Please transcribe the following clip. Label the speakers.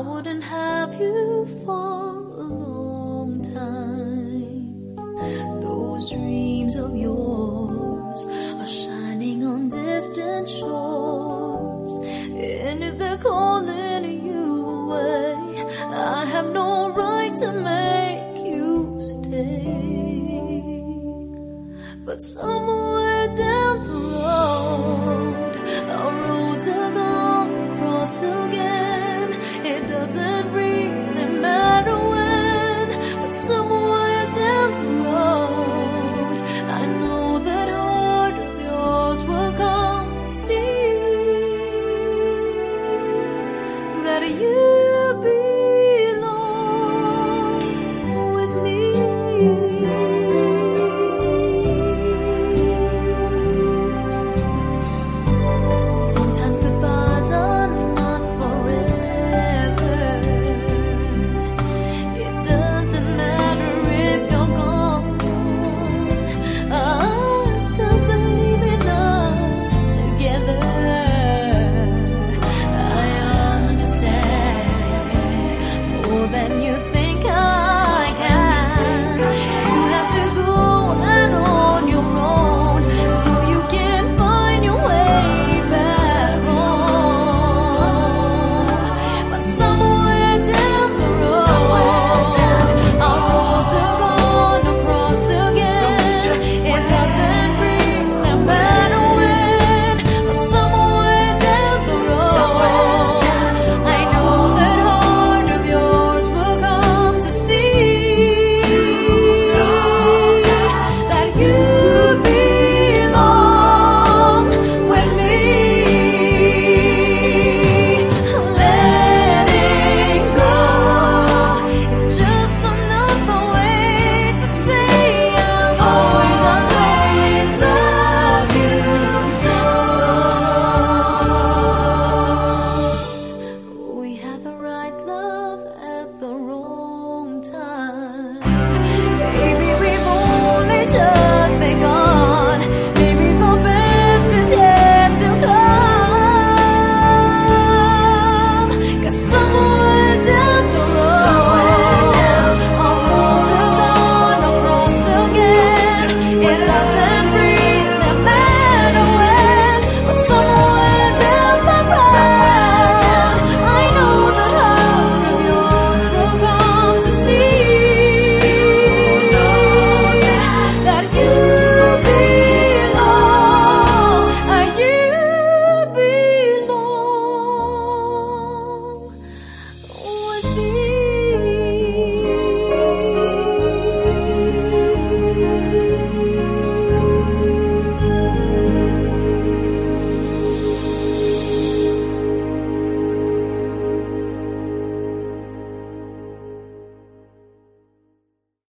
Speaker 1: wouldn't have you for a long time. Those dreams of yours are shining on distant shores, and if they're calling you away, I have no right to make you stay. But somewhere down the road, our roads are gone cross again doesn't really matter when, but somewhere down the road, I know that of yours will come to see that you. than you think.